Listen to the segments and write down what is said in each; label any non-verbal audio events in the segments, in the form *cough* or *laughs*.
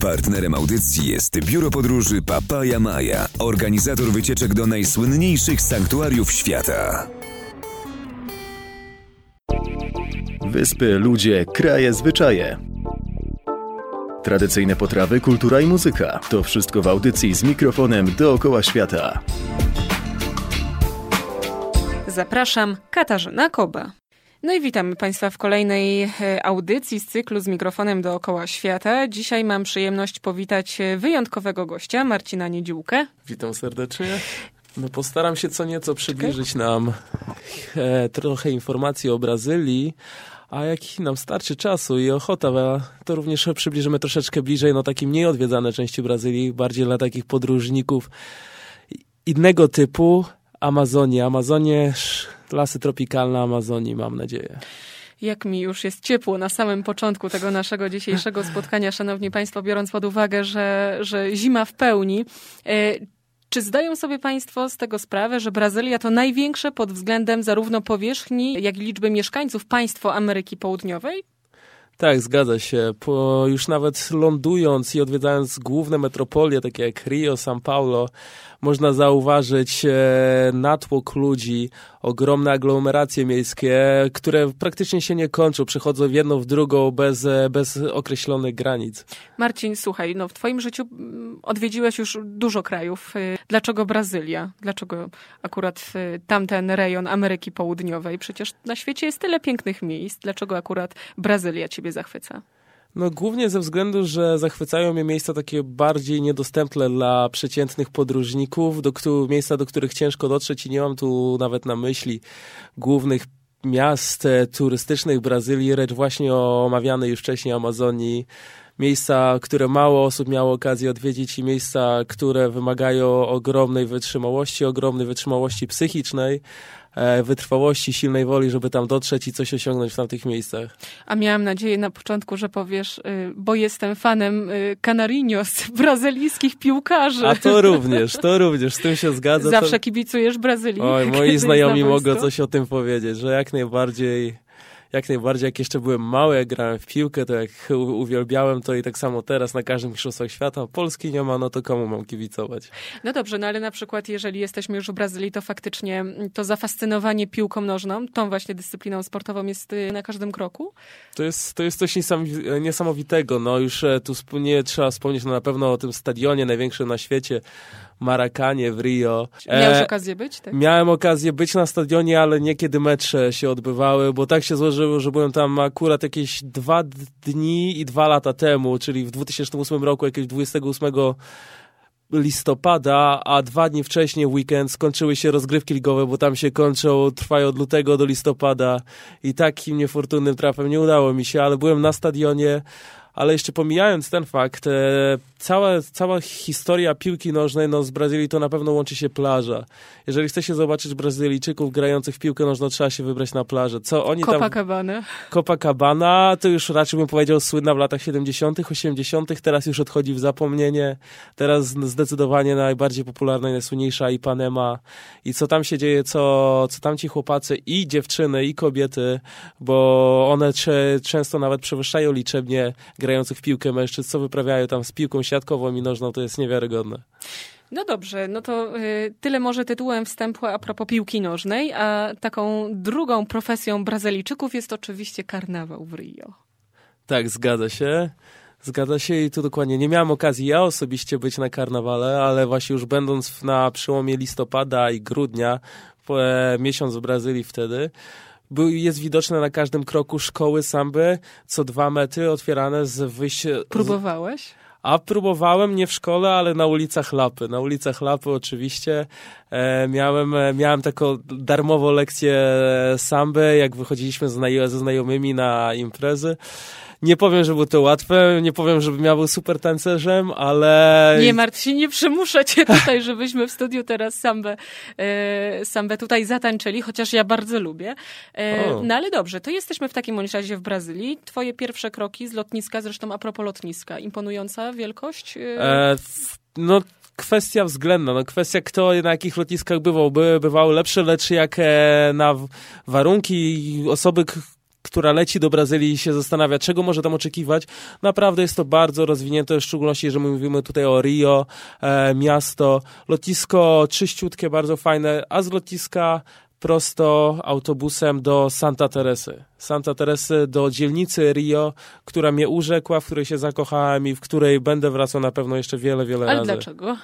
Partnerem audycji jest biuro podróży Papaja Maja, organizator wycieczek do najsłynniejszych sanktuariów świata. Wyspy, ludzie, kraje, zwyczaje. Tradycyjne potrawy, kultura i muzyka. To wszystko w audycji z mikrofonem dookoła świata. Zapraszam, Katarzyna Koba. No i witamy Państwa w kolejnej e, audycji z cyklu z mikrofonem dookoła świata. Dzisiaj mam przyjemność powitać e, wyjątkowego gościa, Marcina Niedziółkę. Witam serdecznie. No postaram się co nieco przybliżyć nam e, trochę informacji o Brazylii, a jak nam starczy czasu i ochota, to również przybliżymy troszeczkę bliżej no takie mniej odwiedzane części Brazylii, bardziej dla takich podróżników innego typu, Amazonię. Amazonię, lasy tropikalne Amazonii, mam nadzieję. Jak mi już jest ciepło na samym początku tego naszego dzisiejszego spotkania, szanowni państwo, biorąc pod uwagę, że, że zima w pełni. E, czy zdają sobie Państwo z tego sprawę, że Brazylia to największe pod względem zarówno powierzchni, jak i liczby mieszkańców państwo Ameryki Południowej? Tak, zgadza się. Po, już nawet lądując i odwiedzając główne metropolie, takie jak Rio, São Paulo, można zauważyć e, natłok ludzi, ogromne aglomeracje miejskie, które praktycznie się nie kończą, przechodzą w jedną w drugą bez, e, bez określonych granic. Marcin, słuchaj, no w twoim życiu mm, odwiedziłeś już dużo krajów. E, dlaczego Brazylia? Dlaczego akurat tamten rejon Ameryki Południowej? Przecież na świecie jest tyle pięknych miejsc. Dlaczego akurat Brazylia ciebie zachwyca? No głównie ze względu, że zachwycają mnie miejsca takie bardziej niedostępne dla przeciętnych podróżników, do, miejsca, do których ciężko dotrzeć i nie mam tu nawet na myśli głównych miast e, turystycznych Brazylii, lecz właśnie o omawianej już wcześniej Amazonii, miejsca, które mało osób miało okazję odwiedzić i miejsca, które wymagają ogromnej wytrzymałości, ogromnej wytrzymałości psychicznej, wytrwałości, silnej woli, żeby tam dotrzeć i coś osiągnąć w tamtych miejscach. A miałam nadzieję na początku, że powiesz, y, bo jestem fanem y, Canarinos, *laughs* brazylijskich piłkarzy. A to *laughs* również, to również, z tym się zgadzam. Zawsze to... kibicujesz Brazylii. Oj, moi znajomi mogą coś o tym powiedzieć, że jak najbardziej jak najbardziej, jak jeszcze byłem mały, jak grałem w piłkę, to jak uwielbiałem to i tak samo teraz na każdym mistrzostwach świata. Polski nie ma, no to komu mam kibicować? No dobrze, no ale na przykład jeżeli jesteśmy już w Brazylii, to faktycznie to zafascynowanie piłką nożną, tą właśnie dyscypliną sportową jest y, na każdym kroku? To jest, to jest coś niesamowitego. No już e, tu nie trzeba wspomnieć no na pewno o tym stadionie największym na świecie, Marakanie w Rio. Miałeś e, okazję być? Tak? Miałem okazję być na stadionie, ale nie kiedy mecze się odbywały, bo tak się złożyło, że byłem tam akurat jakieś dwa dni i dwa lata temu, czyli w 2008 roku, jakiegoś 28 listopada, a dwa dni wcześniej, weekend, skończyły się rozgrywki ligowe, bo tam się kończą, trwają od lutego do listopada i takim niefortunnym trafem nie udało mi się, ale byłem na stadionie, ale jeszcze pomijając ten fakt, e, cała, cała historia piłki nożnej no, z Brazylii to na pewno łączy się plaża. Jeżeli chce się zobaczyć Brazylijczyków grających w piłkę nożną, trzeba się wybrać na plażę. Co oni Copacabana. tam... Copacabana. to już raczej bym powiedział słynna w latach 70., 80., teraz już odchodzi w zapomnienie. Teraz zdecydowanie najbardziej popularna i najsłynniejsza Ipanema. I co tam się dzieje, co, co tam ci chłopacy i dziewczyny, i kobiety, bo one często nawet przewyższają liczebnie grających w piłkę mężczyzn, co wyprawiają tam z piłką siatkową i nożną, to jest niewiarygodne. No dobrze, no to y, tyle może tytułem wstępu a propos piłki nożnej, a taką drugą profesją Brazylijczyków jest oczywiście karnawał w Rio. Tak, zgadza się. Zgadza się i tu dokładnie nie miałem okazji ja osobiście być na karnawale, ale właśnie już będąc na przełomie listopada i grudnia, po, e, miesiąc w Brazylii wtedy, był, jest widoczne na każdym kroku szkoły samby, co dwa metry otwierane z wyjścia... Próbowałeś? A próbowałem nie w szkole, ale na ulicach Lapy. Na ulicach Lapy oczywiście e, miałem, e, miałem taką darmową lekcję samby, jak wychodziliśmy ze znajomymi na imprezy. Nie powiem, że było to łatwe, nie powiem, żebym ja był super tancerzem, ale... Nie martw się, nie przymuszę cię *laughs* tutaj, żebyśmy w studiu teraz sambę, e, sambę tutaj zatańczyli, chociaż ja bardzo lubię. E, no ale dobrze, to jesteśmy w takim razie w Brazylii. Twoje pierwsze kroki z lotniska, zresztą a propos lotniska, imponująca wielkość? E... E, no kwestia względna, no kwestia kto na jakich lotniskach bywał, były, bywały lepsze, lecz jak na warunki osoby, która leci do Brazylii i się zastanawia, czego może tam oczekiwać. Naprawdę jest to bardzo rozwinięte, w szczególności, że mówimy tutaj o Rio, e, miasto, lotnisko czyściutkie, bardzo fajne, a z lotniska prosto autobusem do Santa Teresy. Santa Teresy do dzielnicy Rio, która mnie urzekła, w której się zakochałem i w której będę wracał na pewno jeszcze wiele, wiele Ale razy. dlaczego?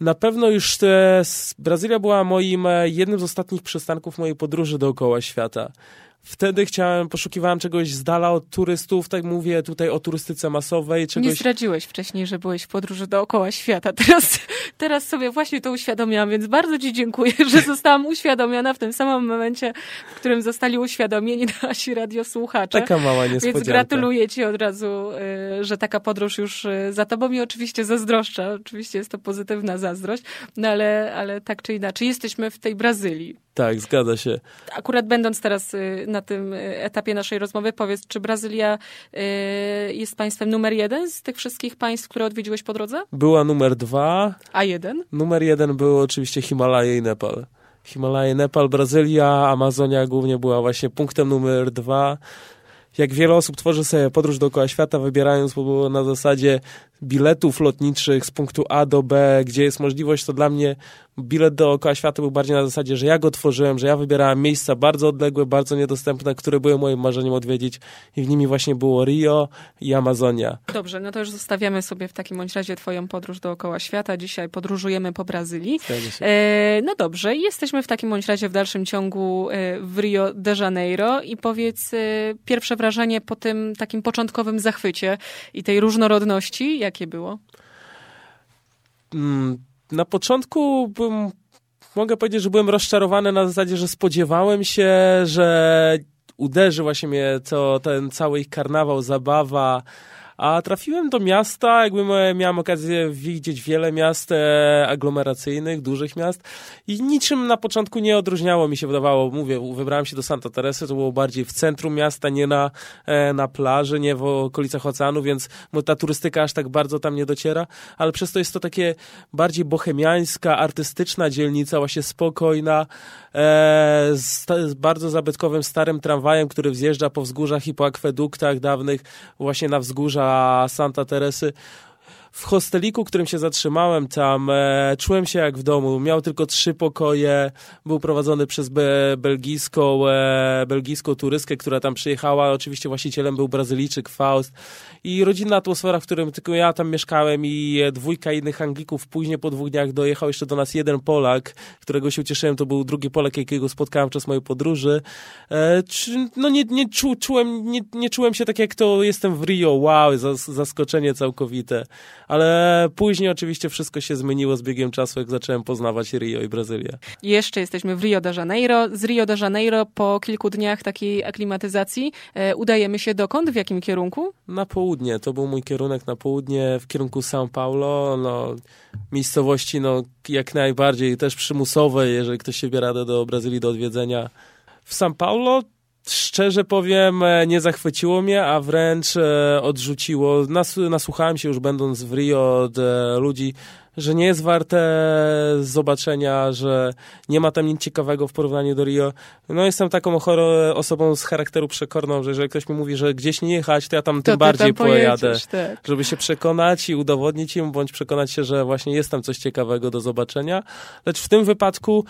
Na pewno już te, Brazylia była moim e, jednym z ostatnich przystanków mojej podróży dookoła świata. Wtedy chciałem, poszukiwałem czegoś z dala od turystów, tak mówię tutaj o turystyce masowej, czegoś... Nie zdradziłeś wcześniej, że byłeś w podróży dookoła świata. Teraz, teraz sobie właśnie to uświadomiłam, więc bardzo Ci dziękuję, że *laughs* zostałam uświadomiona w tym samym momencie, w którym zostali uświadomieni *laughs* nasi radiosłuchacze. Taka mała niespodzianka. Więc gratuluję Ci od razu, y, że taka podróż już y, za Tobą i oczywiście zazdroszczę. Oczywiście jest to pozytywna zazdrość, no ale, ale tak czy inaczej jesteśmy w tej Brazylii. Tak, zgadza się. Akurat będąc teraz y, na tym etapie naszej rozmowy, powiedz, czy Brazylia jest państwem numer jeden z tych wszystkich państw, które odwiedziłeś po drodze? Była numer dwa. A jeden? Numer jeden był oczywiście Himalaje i Nepal. Himalaje, Nepal, Brazylia, Amazonia głównie była właśnie punktem numer dwa. Jak wiele osób tworzy sobie podróż dookoła świata, wybierając na zasadzie biletów lotniczych z punktu A do B, gdzie jest możliwość, to dla mnie bilet dookoła świata był bardziej na zasadzie, że ja go tworzyłem, że ja wybierałem miejsca bardzo odległe, bardzo niedostępne, które były moim marzeniem odwiedzić i w nimi właśnie było Rio i Amazonia. Dobrze, no to już zostawiamy sobie w takim bądź razie twoją podróż dookoła świata. Dzisiaj podróżujemy po Brazylii. E, no dobrze, jesteśmy w takim bądź razie w dalszym ciągu e, w Rio de Janeiro i powiedz e, pierwsze wrażenie po tym takim początkowym zachwycie i tej różnorodności, jakie było? Mm, na początku bym, mogę powiedzieć, że byłem rozczarowany na zasadzie, że spodziewałem się, że uderzy właśnie mnie to, ten cały ich karnawał, zabawa, a trafiłem do miasta, jakby miałem okazję widzieć wiele miast e, aglomeracyjnych, dużych miast i niczym na początku nie odróżniało mi się wydawało. Mówię, wybrałem się do Santa Teresy, to było bardziej w centrum miasta, nie na, e, na plaży, nie w okolicach oceanu, więc ta turystyka aż tak bardzo tam nie dociera, ale przez to jest to takie bardziej bohemiańska, artystyczna dzielnica, właśnie spokojna, e, z, z bardzo zabytkowym starym tramwajem, który wzjeżdża po wzgórzach i po akweduktach dawnych właśnie na wzgórza Santa Teresy w hosteliku, którym się zatrzymałem tam, e, czułem się jak w domu. Miał tylko trzy pokoje, był prowadzony przez be, belgijską, e, belgijską turystkę, która tam przyjechała. Oczywiście właścicielem był Brazylijczyk Faust. I rodzinna atmosfera, w którym tylko ja tam mieszkałem i dwójka innych Anglików. Później po dwóch dniach dojechał jeszcze do nas jeden Polak, którego się ucieszyłem. To był drugi Polak, jakiego spotkałem czas mojej podróży. E, czy, no nie, nie, czu, czułem, nie, nie czułem się tak, jak to jestem w Rio. Wow, zas, zaskoczenie całkowite ale później oczywiście wszystko się zmieniło z biegiem czasu, jak zacząłem poznawać Rio i Brazylię. Jeszcze jesteśmy w Rio de Janeiro. Z Rio de Janeiro po kilku dniach takiej aklimatyzacji e, udajemy się dokąd? W jakim kierunku? Na południe. To był mój kierunek na południe, w kierunku São Paulo. No, miejscowości no, jak najbardziej też przymusowe, jeżeli ktoś się biera do Brazylii do odwiedzenia. W São Paulo szczerze powiem, e, nie zachwyciło mnie, a wręcz e, odrzuciło. Nas, nasłuchałem się już będąc w Rio od e, ludzi, że nie jest warte zobaczenia, że nie ma tam nic ciekawego w porównaniu do Rio. No jestem taką osobą z charakteru przekorną, że jeżeli ktoś mi mówi, że gdzieś nie jechać, to ja tam to tym bardziej tam pojadę, tak. żeby się przekonać i udowodnić im, bądź przekonać się, że właśnie jest tam coś ciekawego do zobaczenia. Lecz w tym wypadku,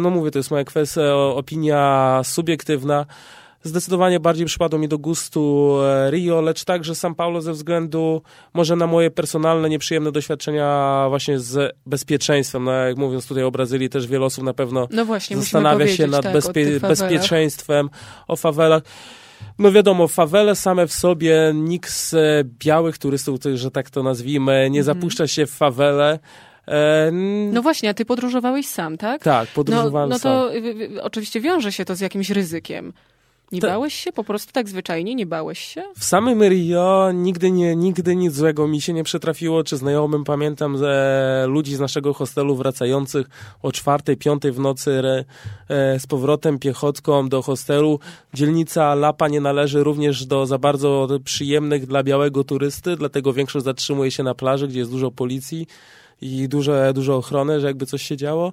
no mówię, to jest moja kwestia, opinia subiektywna, zdecydowanie bardziej przypadło mi do gustu e, Rio, lecz także São Paulo ze względu może na moje personalne, nieprzyjemne doświadczenia właśnie z bezpieczeństwem. No, jak mówiąc tutaj o Brazylii, też wiele osób na pewno no właśnie, zastanawia się nad tak, bezpie bezpieczeństwem, o fawelach. No wiadomo, fawele same w sobie, nikt z białych turystów, że tak to nazwijmy, nie mm. zapuszcza się w fawele. E, no właśnie, a ty podróżowałeś sam, tak? Tak, podróżowałem no, no to sam. oczywiście wiąże się to z jakimś ryzykiem. Nie to... bałeś się? Po prostu tak zwyczajnie nie bałeś się? W samym Rio nigdy, nie, nigdy nic złego mi się nie przytrafiło, czy znajomym pamiętam ze ludzi z naszego hostelu wracających o czwartej, piątej w nocy re, e, z powrotem piechotką do hostelu. Dzielnica Lapa nie należy również do za bardzo przyjemnych dla białego turysty, dlatego większość zatrzymuje się na plaży, gdzie jest dużo policji i dużo, dużo ochrony, że jakby coś się działo.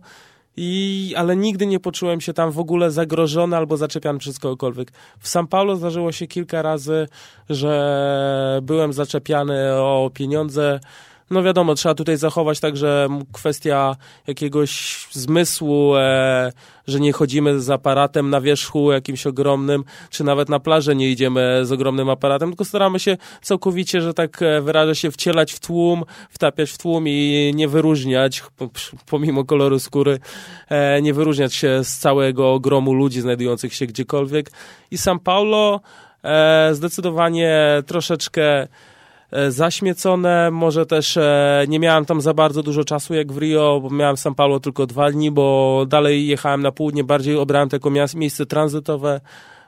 I, ale nigdy nie poczułem się tam w ogóle zagrożony albo zaczepiany przez kogokolwiek. W São Paulo zdarzyło się kilka razy, że byłem zaczepiany o pieniądze no wiadomo, trzeba tutaj zachować także kwestia jakiegoś zmysłu, e, że nie chodzimy z aparatem na wierzchu jakimś ogromnym, czy nawet na plażę nie idziemy z ogromnym aparatem, tylko staramy się całkowicie, że tak e, wyrażę się, wcielać w tłum, wtapiać w tłum i nie wyróżniać, pomimo koloru skóry, e, nie wyróżniać się z całego ogromu ludzi znajdujących się gdziekolwiek. I São Paulo e, zdecydowanie troszeczkę zaśmiecone, może też e, nie miałem tam za bardzo dużo czasu jak w Rio, bo miałem w São Paulo tylko dwa dni, bo dalej jechałem na południe, bardziej obrałem to jako miejsce tranzytowe.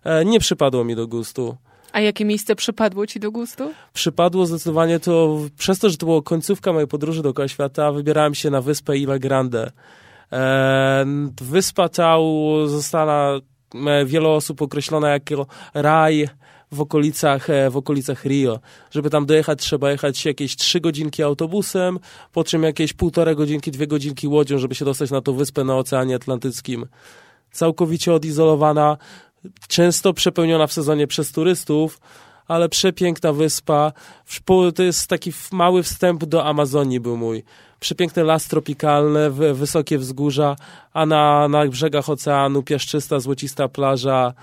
E, nie przypadło mi do gustu. A jakie miejsce przypadło ci do gustu? Przypadło zdecydowanie to, przez to, że to była końcówka mojej podróży dookoła świata, wybierałem się na wyspę Ilha Grande. Wyspa ta została wiele osób określona jako raj w okolicach, e, w okolicach Rio. Żeby tam dojechać, trzeba jechać jakieś trzy godzinki autobusem, po czym jakieś półtorej godzinki, dwie godzinki łodzią, żeby się dostać na tą wyspę na Oceanie Atlantyckim. Całkowicie odizolowana, często przepełniona w sezonie przez turystów, ale przepiękna wyspa. To jest taki mały wstęp do Amazonii był mój. Przepiękny las tropikalny, wysokie wzgórza, a na, na brzegach oceanu piaszczysta, złocista plaża,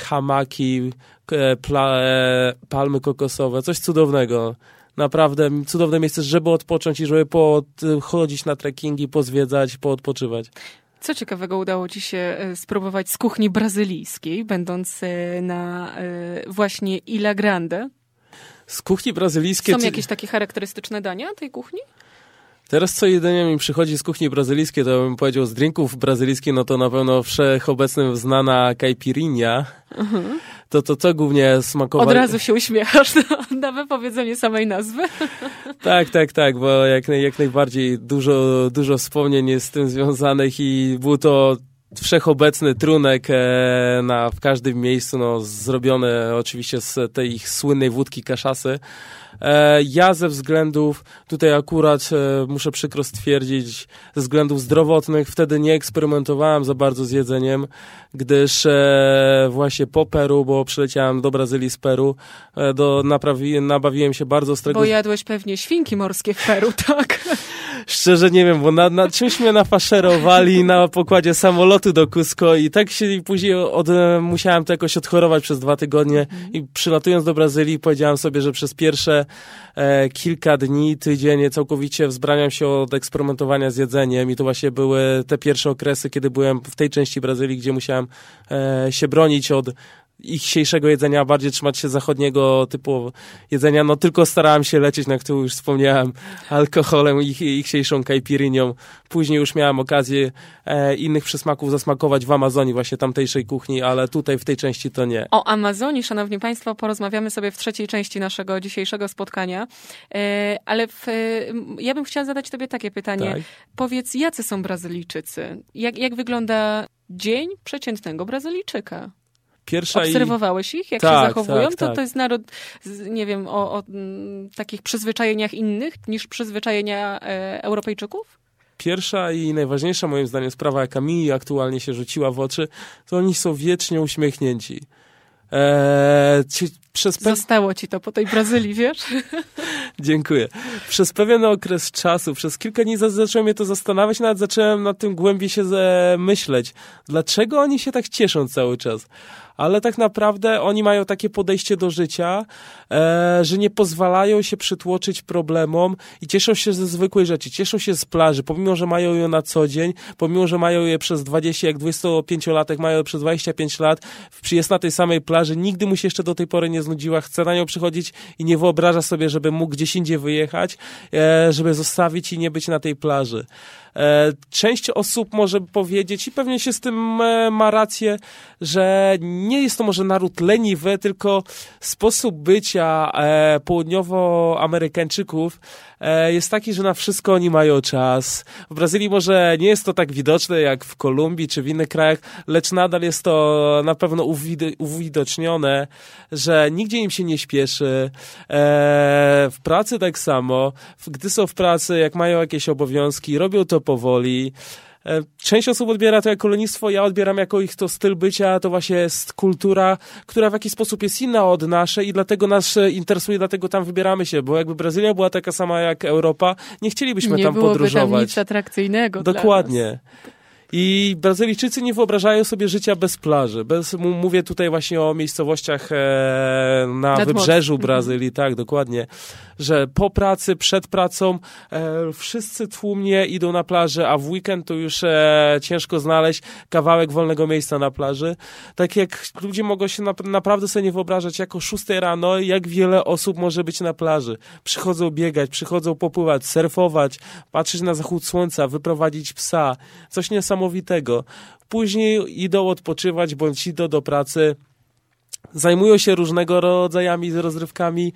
hamaki, e, e, palmy kokosowe, coś cudownego. Naprawdę cudowne miejsce, żeby odpocząć i żeby chodzić na trekkingi, pozwiedzać, poodpoczywać. Co ciekawego udało ci się e, spróbować z kuchni brazylijskiej, będąc e, na e, właśnie Ilha Grande? Z kuchni brazylijskiej... Są jakieś takie charakterystyczne dania tej kuchni? Teraz co jedynie mi przychodzi z kuchni brazylijskiej, to bym powiedział z drinków brazylijskich, no to na pewno wszechobecnym znana caipirinha. Mhm. To, to co głównie smakowało? Od razu się uśmiechasz na, na wypowiedzenie samej nazwy. Tak, tak, tak, bo jak, jak najbardziej dużo, dużo wspomnień jest z tym związanych i był to wszechobecny trunek e, na, w każdym miejscu, no, zrobiony oczywiście z tej ich słynnej wódki kaszasy. E, ja ze względów, tutaj akurat e, muszę przykro stwierdzić, ze względów zdrowotnych wtedy nie eksperymentowałem za bardzo z jedzeniem, gdyż e, właśnie po Peru, bo przyleciałem do Brazylii z Peru, do, naprawi, nabawiłem się bardzo ostrego... Bo jadłeś pewnie świnki morskie w Peru, *laughs* tak? Szczerze nie wiem, bo na, na czymś mnie nafaszerowali na pokładzie samolotu do Cusco i tak się później od, musiałem to jakoś odchorować przez dwa tygodnie mm. i przylatując do Brazylii powiedziałem sobie, że przez pierwsze e, kilka dni, tydzień całkowicie wzbraniam się od eksperymentowania z jedzeniem i to właśnie były te pierwsze okresy, kiedy byłem w tej części Brazylii, gdzie musiałem e, się bronić od ich dzisiejszego jedzenia, bardziej trzymać się zachodniego typu jedzenia. No tylko starałem się lecieć, na którym już wspomniałem, alkoholem i ich, ich dzisiejszą kajpirynią. Później już miałem okazję e, innych przysmaków zasmakować w Amazonii, właśnie tamtejszej kuchni, ale tutaj w tej części to nie. O Amazonii, szanowni państwo, porozmawiamy sobie w trzeciej części naszego dzisiejszego spotkania. E, ale w, ja bym chciała zadać tobie takie pytanie. Tak. Powiedz, jacy są Brazylijczycy? Jak, jak wygląda dzień przeciętnego Brazylijczyka? Pierwsza Obserwowałeś ich, jak tak, się zachowują? Tak, to, tak. to jest naród, nie wiem, o, o takich przyzwyczajeniach innych niż przyzwyczajenia e, Europejczyków? Pierwsza i najważniejsza moim zdaniem sprawa, jaka mi aktualnie się rzuciła w oczy, to oni są wiecznie uśmiechnięci. Eee, ci, przez pe... Zostało ci to po tej Brazylii, wiesz? *laughs* Dziękuję. Przez pewien okres czasu, przez kilka dni zacząłem mnie to zastanawiać, nawet zacząłem nad tym głębiej się myśleć. Dlaczego oni się tak cieszą cały czas? Ale tak naprawdę oni mają takie podejście do życia, e, że nie pozwalają się przytłoczyć problemom i cieszą się ze zwykłej rzeczy, cieszą się z plaży, pomimo, że mają ją na co dzień, pomimo, że mają je przez 20, jak 25-latek mają przez 25 lat, jest na tej samej plaży, nigdy mu się jeszcze do tej pory nie znudziła, chce na nią przychodzić i nie wyobraża sobie, żeby mógł gdzieś indziej wyjechać, e, żeby zostawić i nie być na tej plaży. E, część osób może powiedzieć, i pewnie się z tym e, ma rację, że nie jest to może naród leniwy, tylko sposób bycia e, południowoamerykańczyków jest taki, że na wszystko oni mają czas. W Brazylii może nie jest to tak widoczne jak w Kolumbii czy w innych krajach, lecz nadal jest to na pewno uwidocznione, że nigdzie im się nie śpieszy. W pracy tak samo. Gdy są w pracy, jak mają jakieś obowiązki, robią to powoli. E, część osób odbiera to jako lenistwo, ja odbieram jako ich to styl bycia, to właśnie jest kultura, która w jakiś sposób jest inna od naszej i dlatego nas e, interesuje, dlatego tam wybieramy się, bo jakby Brazylia była taka sama jak Europa, nie chcielibyśmy nie tam byłoby podróżować. tam nic atrakcyjnego dla Dokładnie. I Brazylijczycy nie wyobrażają sobie życia bez plaży. Bez, mówię tutaj właśnie o miejscowościach e, na Nad wybrzeżu. Brazylii, tak, dokładnie. Że po pracy, przed pracą e, wszyscy tłumnie idą na plażę, a w weekend to już e, ciężko znaleźć kawałek wolnego miejsca na plaży. Tak jak ludzie mogą się nap- naprawdę sobie nie wyobrażać, jako 6 rano, jak wiele osób może być na plaży. Przychodzą biegać, przychodzą popływać, surfować, patrzeć na zachód słońca, wyprowadzić psa. Coś niesamowitego. Później idą odpoczywać, bądź idą do pracy. Zajmują się różnego rodzajami rozrywkami.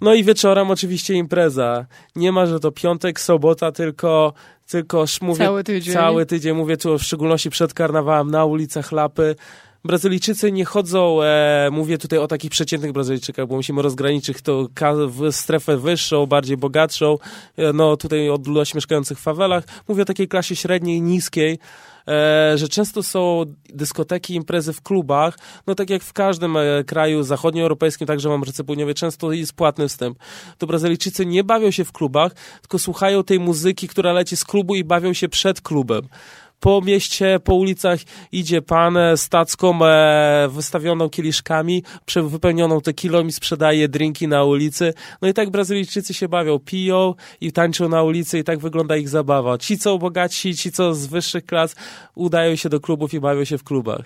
No i wieczorem oczywiście impreza. Nie ma, że to piątek, sobota, tylko, tylko mówię, Cały tydzień. Cały tydzień, mówię tu w szczególności przed karnawałem na ulicach Lapy. Brazylijczycy nie chodzą, e, mówię tutaj o takich przeciętnych Brazylijczykach, bo musimy rozgraniczyć to w strefę wyższą, bardziej bogatszą, e, no tutaj od ludzi mieszkających w fawelach. Mówię o takiej klasie średniej, niskiej, e, że często są dyskoteki, imprezy w klubach, no tak jak w każdym e, kraju zachodnioeuropejskim, także w Ameryce Południowej, często jest płatny wstęp. To Brazylijczycy nie bawią się w klubach, tylko słuchają tej muzyki, która leci z klubu i bawią się przed klubem. Po mieście, po ulicach idzie pan e, z tacką e, wystawioną kieliszkami, wypełnioną tequilą i sprzedaje drinki na ulicy. No i tak Brazylijczycy się bawią, piją i tańczą na ulicy i tak wygląda ich zabawa. Ci, co bogaci, ci, co z wyższych klas, udają się do klubów i bawią się w klubach.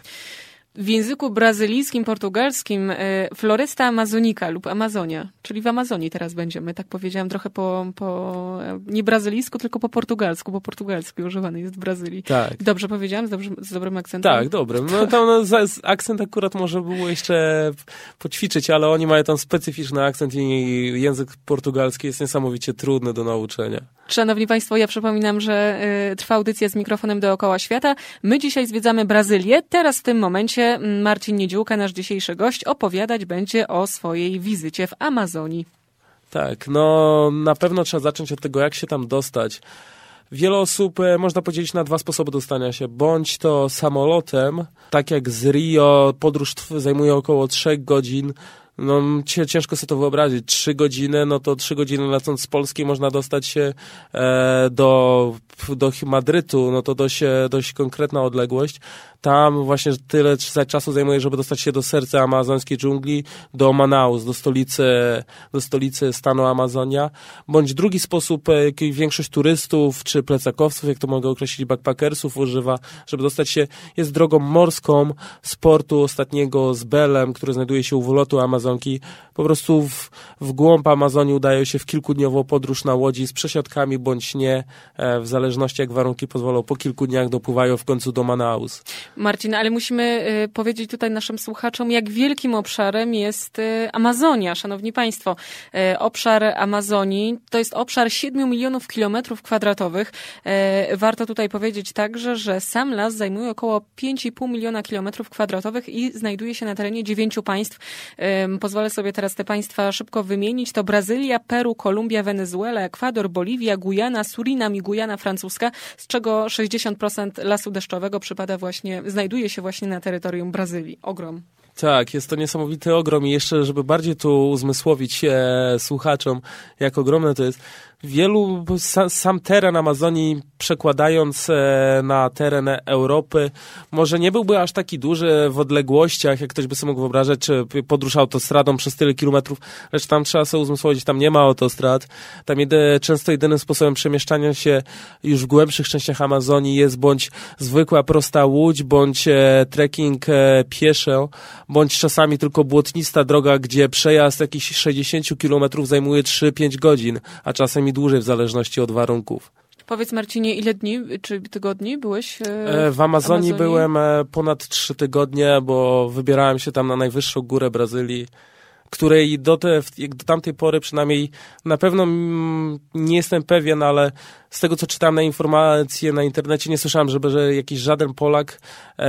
W języku brazylijskim, portugalskim e, Floresta Amazonika lub Amazonia, czyli w Amazonii teraz będziemy, tak powiedziałam trochę po, po e, nie brazylijsku, tylko po portugalsku, bo portugalski używany jest w Brazylii. Tak. Dobrze powiedziałam, z, dobrym, z dobrym akcentem? Tak, dobrze. No tam no, akcent akurat może było jeszcze poćwiczyć, ale oni mają tam specyficzny akcent i język portugalski jest niesamowicie trudny do nauczenia. Szanowni Państwo, ja przypominam, że y, trwa audycja z mikrofonem dookoła świata. My dzisiaj zwiedzamy Brazylię. Teraz w tym momencie mm, Marcin Niedziółka, nasz dzisiejszy gość, opowiadać będzie o swojej wizycie w Amazonii. Tak, no na pewno trzeba zacząć od tego, jak się tam dostać. Wiele osób e, można podzielić na dwa sposoby dostania się. Bądź to samolotem, tak jak z Rio, podróż zajmuje około 3 godzin. No, ciężko sobie to wyobrazić. Trzy godziny, no to trzy godziny lecąc z Polski można dostać się e, do, do Madrytu, no to dość, e, dość konkretna odległość. Tam właśnie tyle czasu zajmuje, żeby dostać się do serca amazońskiej dżungli, do Manaus, do stolicy, do stolicy stanu Amazonia. Bądź drugi sposób, e, jaki większość turystów czy plecakowców, jak to mogę określić, backpackersów używa, żeby dostać się, jest drogą morską z portu ostatniego z Belem, który znajduje się u wylotu Amazonki. Po prostu w, w głąb Amazonii udają się w kilkudniową podróż na łodzi z przesiadkami bądź nie, e, w zależności jak warunki pozwolą. Po kilku dniach dopływają w końcu do Manaus. Marcin, ale musimy y, powiedzieć tutaj naszym słuchaczom, jak wielkim obszarem jest y, Amazonia, szanowni państwo. Y, obszar Amazonii to jest obszar 7 milionów kilometrów kwadratowych. Warto tutaj powiedzieć także, że sam las zajmuje około 5,5 miliona kilometrów kwadratowych i znajduje się na terenie dziewięciu państw. Pozwolę sobie teraz te państwa szybko wymienić. To Brazylia, Peru, Kolumbia, Wenezuela, Ekwador, Boliwia, Gujana, Surinam i Gujana francuska, z czego 60% lasu deszczowego przypada właśnie, znajduje się właśnie na terytorium Brazylii. Ogrom. Tak, jest to niesamowity ogrom i jeszcze, żeby bardziej tu uzmysłowić e, słuchaczom, jak ogromne to jest. Wielu, sam teren Amazonii przekładając e, na teren Europy, może nie byłby aż taki duży w odległościach, jak ktoś by sobie mógł wyobrażać, czy podróż autostradą przez tyle kilometrów, lecz tam trzeba sobie uzmysłowić, tam nie ma autostrad. Tam jedy, często jedynym sposobem przemieszczania się już w głębszych częściach Amazonii jest bądź zwykła prosta łódź, bądź e, trekking e, pieszo, bądź czasami tylko błotnista droga, gdzie przejazd jakichś 60 kilometrów zajmuje 3-5 godzin, a czasem dłużej w zależności od warunków. Powiedz Marcinie, ile dni czy tygodni byłeś? e, E, W Amazonii byłem e, ponad 3 tygodnie, bo wybierałem się tam na najwyższą górę Brazylii, której do, te, do tamtej pory przynajmniej na pewno mm, nie jestem pewien, ale z tego co czytałem na informacje na internecie nie słyszałem, żeby że jakiś żaden Polak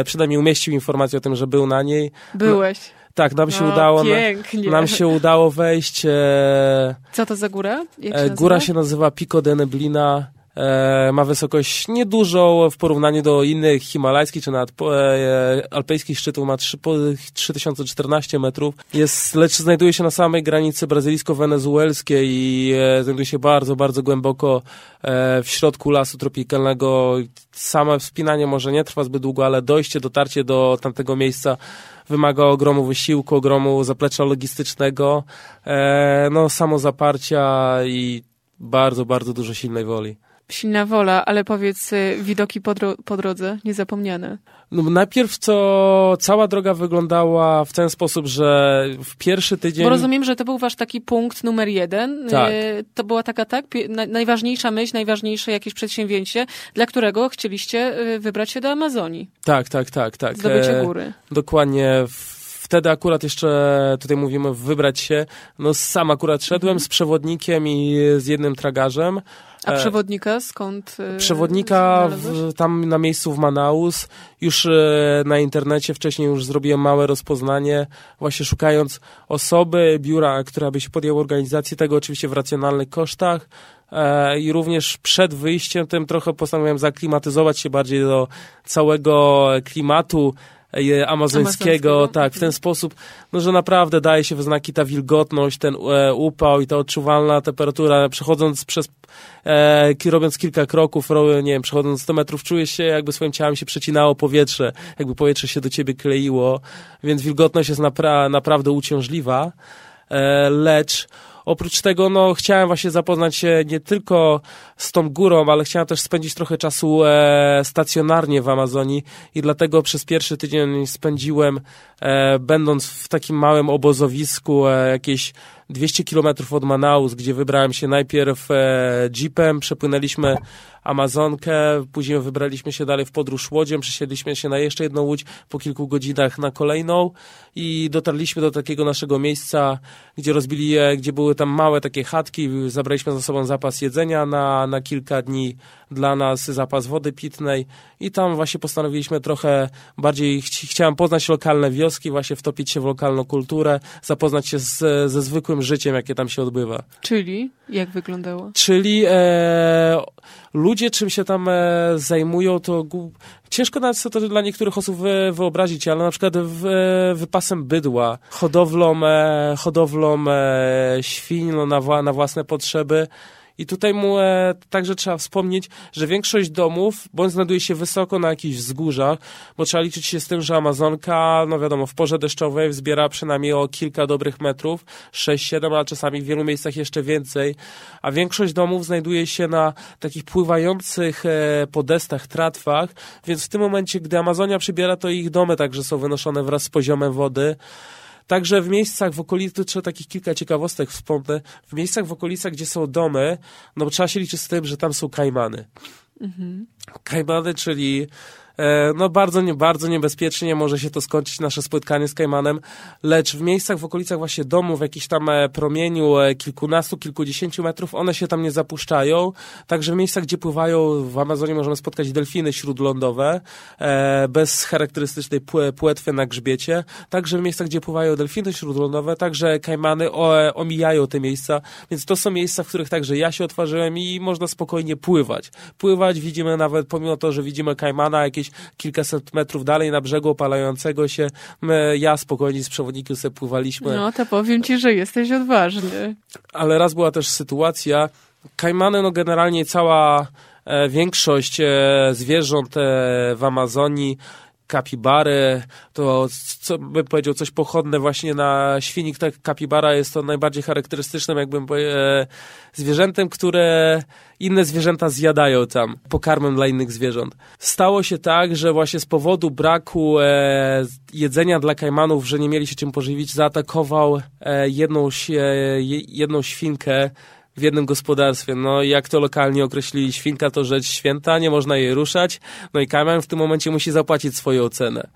przynajmniej umieścił informację o tym, że był na niej. Byłeś. Tak, nam się No, udało. Pięknie. Nam się udało wejść. E, Co to za góra? Jak e, góra się nazywa Pico de Neblina. E, ma wysokość niedużą w porównaniu do innych himalajskich czy nawet e, alpejskich szczytów, ma 3, 3014 metrów, jest, lecz znajduje się na samej granicy brazylijsko-wenezuelskiej i e, znajduje się bardzo, bardzo głęboko w środku lasu tropikalnego. Same wspinanie może nie trwa zbyt długo, ale dojście, dotarcie do tamtego miejsca wymaga ogromu wysiłku, ogromu zaplecza logistycznego, no samo zaparcia i bardzo, bardzo dużo silnej woli silna wola, ale powiedz, y, widoki po, dro po drodze, niezapomniane. No, najpierw to cała droga wyglądała w ten sposób, że w pierwszy tydzień... Bo rozumiem, że to był wasz taki punkt numer jeden. Tak. Y, to była taka, tak, najważniejsza myśl, najważniejsze jakieś przedsięwzięcie, dla którego chcieliście y, wybrać się do Amazonii. Tak, tak, tak. tak. Zdobycie e, góry. Dokładnie. Wtedy akurat jeszcze, tutaj mówimy, wybrać się. No sam akurat szedłem mhm. z przewodnikiem i z jednym tragarzem. A e, przewodnika skąd? E, przewodnika w, tam na miejscu w Manaus. Już e, na internecie wcześniej już zrobiłem małe rozpoznanie, właśnie szukając osoby, biura, która by się podjęła organizacji tego, oczywiście w racjonalnych kosztach. I również przed wyjściem tym trochę postanowiłem zaklimatyzować się bardziej do całego klimatu amazońskiego, amazońskiego, tak, w ten sposób, no, że naprawdę daje się we znaki ta wilgotność, ten e, upał i ta odczuwalna temperatura, przechodząc przez, e, robiąc kilka kroków, nie wiem, przechodząc 100 metrów, czujesz się, jakby swoim ciałem się przecinało powietrze, jakby powietrze się do ciebie kleiło, więc wilgotność jest napra naprawdę uciążliwa, e, lecz Oprócz tego, no, chciałem właśnie zapoznać się nie tylko z tą górą, ale chciałem też spędzić trochę czasu e, stacjonarnie w Amazonii i dlatego przez pierwszy tydzień spędziłem, e, będąc w takim małym obozowisku, e, jakieś 200 kilometrów od Manaus, gdzie wybrałem się najpierw e, jeepem, przepłynęliśmy Amazonkę, później wybraliśmy się dalej w podróż łodzią, przesiedliśmy się na jeszcze jedną łódź, po kilku godzinach na kolejną i dotarliśmy do takiego naszego miejsca, gdzie rozbili, gdzie były tam małe takie chatki, zabraliśmy ze sobą zapas jedzenia na, na kilka dni, dla nas zapas wody pitnej i tam właśnie postanowiliśmy trochę bardziej, ch chciałem poznać lokalne wioski, właśnie wtopić się w lokalną kulturę, zapoznać się z, ze zwykłym życiem, jakie tam się odbywa. Czyli? Jak wyglądało? Czyli e, ludzie czym się tam e, zajmują, to ciężko nawet sobie to dla niektórych osób wyobrazić, ale na przykład w, wypasem bydła, hodowlą, e, hodowlą e, świń no, na, na własne potrzeby, i tutaj mu e, także trzeba wspomnieć, że większość domów bądź znajduje się wysoko na jakichś wzgórzach, bo trzeba liczyć się z tym, że Amazonka, no wiadomo, w porze deszczowej wzbiera przynajmniej o kilka dobrych metrów, 6-7, a czasami w wielu miejscach jeszcze więcej, a większość domów znajduje się na takich pływających e, podestach, tratwach, więc w tym momencie, gdy Amazonia przybiera, to ich domy także są wynoszone wraz z poziomem wody. Także w miejscach w okolicy, trzeba takich kilka ciekawostek wspomnę, w miejscach w okolicach, gdzie są domy, no trzeba się liczyć z tym, że tam są kajmany. Mhm. Kajmany, czyli no bardzo, nie, bardzo niebezpiecznie może się to skończyć nasze spotkanie z Kajmanem, lecz w miejscach w okolicach właśnie domu, w jakimś tam e, promieniu e, kilkunastu, kilkudziesięciu metrów, one się tam nie zapuszczają, także w miejscach, gdzie pływają w Amazonie możemy spotkać delfiny śródlądowe, bez charakterystycznej płetwy na grzbiecie, także w miejscach, gdzie pływają delfiny śródlądowe, także Kajmany omijają te miejsca, więc to są miejsca, w których także ja się otworzyłem i można spokojnie pływać. Pływać widzimy nawet, pomimo to, że widzimy Kajmana, jakieś gdzieś kilkaset metrów dalej na brzegu opalającego się. My, ja spokojnie z przewodnikiem sobie pływaliśmy. No to powiem ci, że jesteś odważny. Ale raz była też sytuacja, Kajmany, no generalnie cała e, większość e, zwierząt e, w Amazonii kapibary, to co bym powiedział, coś pochodne właśnie na świnik, tak kapibara jest to najbardziej charakterystycznym jakbym e, zwierzętem, które inne zwierzęta zjadają tam, pokarmem dla innych zwierząt. Stało się tak, że właśnie z powodu braku e, jedzenia dla kajmanów, że nie mieli się czym pożywić, zaatakował e, jedną, jedną świnkę, w jednym gospodarstwie. No jak to lokalnie określili, świnka to rzecz święta, nie można jej ruszać. No i Kajman w tym momencie musi zapłacić swoją cenę.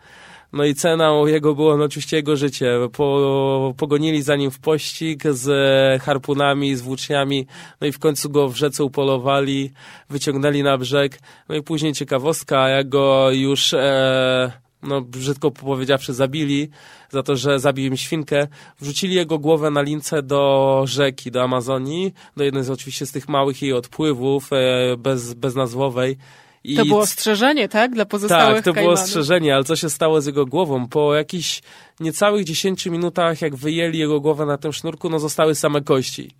No i ceną jego było no, oczywiście jego życie. Po, pogonili za nim w pościg z harpunami, z włóczniami, no i w końcu go w rzece upolowali, wyciągnęli na brzeg. No i później ciekawostka, jak go już e, no brzydko powiedziawszy, zabili za to, że zabił im świnkę. Wrzucili jego głowę na lince do rzeki, do Amazonii, do jednej z oczywiście z tych małych jej odpływów, e, bez, beznazwowej. I to było ostrzeżenie, tak? Dla pozostałych Tak, to kajmanów. było ostrzeżenie, ale co się stało z jego głową? Po jakichś niecałych 10 minutach, jak wyjęli jego głowę na tym sznurku, no zostały same kości.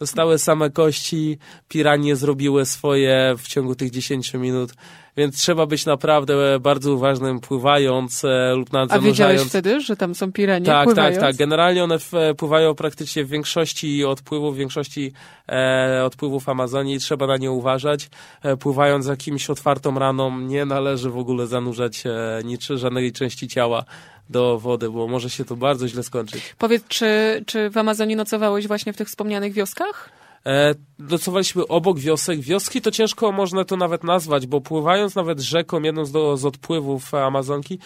Zostały same kości, piranie zrobiły swoje w ciągu tych 10 minut, więc trzeba być naprawdę bardzo uważnym pływając e, lub nawet A wiedziałeś wtedy, że tam są piranie Tak, pływając? tak, tak. Generalnie one w, pływają praktycznie w większości odpływów, w większości e, odpływów Amazonii trzeba na nie uważać. E, pływając jakimś otwartą raną nie należy w ogóle zanurzać e, niczy, żadnej części ciała do wody, bo może się to bardzo źle skończyć. Powiedz, czy, czy w Amazonii nocowałeś właśnie w tych wspomnianych wioskach? E, nocowaliśmy obok wiosek. Wioski to ciężko można to nawet nazwać, bo pływając nawet rzeką, jedną z, do, z odpływów Amazonki,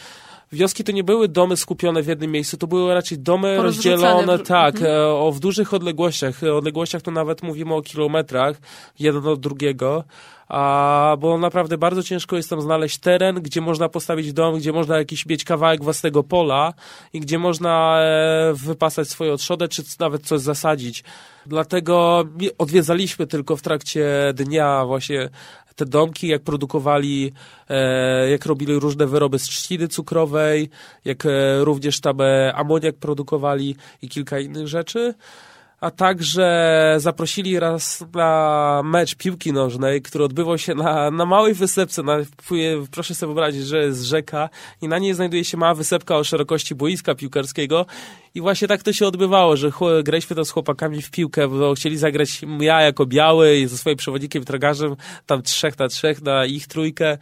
wioski to nie były domy skupione w jednym miejscu, to były raczej domy rozdzielone, w... tak, mhm. E, o, w dużych odległościach. E, odległościach to nawet mówimy o kilometrach, jeden od drugiego a, bo naprawdę bardzo ciężko jest tam znaleźć teren, gdzie można postawić dom, gdzie można jakiś mieć kawałek własnego pola i gdzie można e, wypasać swoją trzodę, czy nawet coś zasadzić. Dlatego odwiedzaliśmy tylko w trakcie dnia właśnie te domki, jak produkowali, e, jak robili różne wyroby z trzciny cukrowej, jak e, również tam e, amoniak produkowali i kilka innych rzeczy a także zaprosili raz na mecz piłki nożnej, który odbywał się na, na małej wysepce. Na, proszę sobie wyobrazić, że jest rzeka i na niej znajduje się mała wysepka o szerokości boiska piłkarskiego i właśnie tak to się odbywało, że graliśmy tam z chłopakami w piłkę, bo chcieli zagrać ja jako biały i ze swoim przewodnikiem tragarzem, tam trzech na trzech, na ich trójkę.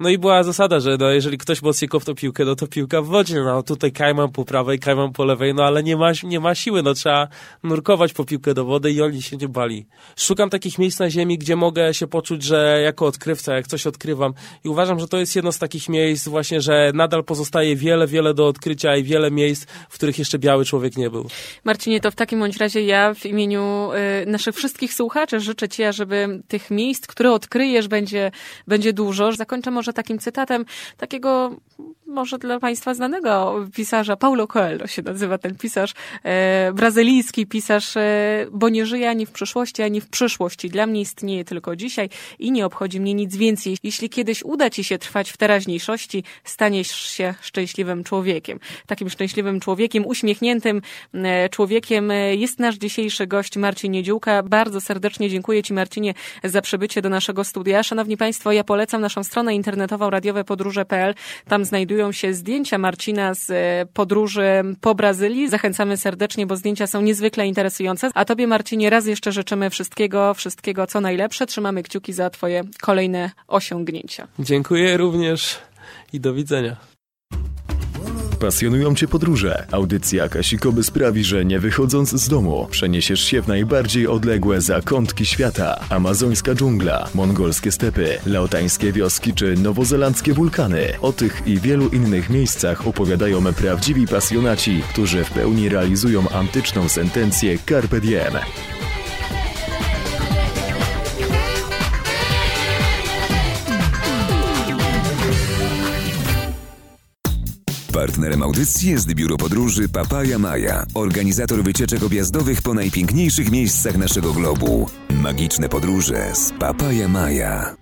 No i była zasada, że no, jeżeli ktoś mocniej kopnął piłkę, no to piłka w wodzie. No tutaj kajman po prawej, kajman po lewej, no ale nie ma, nie ma siły, no trzeba nurkować po piłkę do wody i oni się nie bali. Szukam takich miejsc na ziemi, gdzie mogę się poczuć, że jako odkrywca, jak coś odkrywam i uważam, że to jest jedno z takich miejsc właśnie, że nadal pozostaje wiele, wiele do odkrycia i wiele miejsc, w których jeszcze biały człowiek nie był. Marcinie, to w takim bądź razie ja w imieniu y, naszych wszystkich słuchaczy życzę Ci, żeby tych miejsc, które odkryjesz, będzie, będzie dużo. Zakończę może takim cytatem takiego może dla Państwa znanego pisarza, Paulo Coelho się nazywa ten pisarz, e, brazylijski pisarz, e, bo nie żyje ani w przyszłości, ani w przyszłości. Dla mnie istnieje tylko dzisiaj i nie obchodzi mnie nic więcej. Jeśli kiedyś uda Ci się trwać w teraźniejszości, staniesz się szczęśliwym człowiekiem. Takim szczęśliwym człowiekiem, uśmiechniętym e, człowiekiem e, jest nasz dzisiejszy gość Marcin Niedziółka. Bardzo serdecznie dziękuję Ci Marcinie za przybycie do naszego studia. Szanowni Państwo, ja polecam naszą stronę internetową radiowepodróże.pl. Tam znajdują znajdują się zdjęcia Marcina z e, podróży po Brazylii. Zachęcamy serdecznie, bo zdjęcia są niezwykle interesujące. A Tobie, Marcinie, raz jeszcze życzymy wszystkiego, wszystkiego co najlepsze. Trzymamy kciuki za Twoje kolejne osiągnięcia. Dziękuję również i do widzenia. Pasjonują Cię podróże. Audycja Kasikoby sprawi, że nie wychodząc z domu, przeniesiesz się w najbardziej odległe zakątki świata. Amazońska dżungla, mongolskie stepy, laotańskie wioski czy nowozelandzkie wulkany. O tych i wielu innych miejscach opowiadają prawdziwi pasjonaci, którzy w pełni realizują antyczną sentencję Carpe Diem. Partnerem audycji jest biuro podróży Papaja Maja, organizator wycieczek objazdowych po najpiękniejszych miejscach naszego globu. Magiczne podróże z Papaja Maja.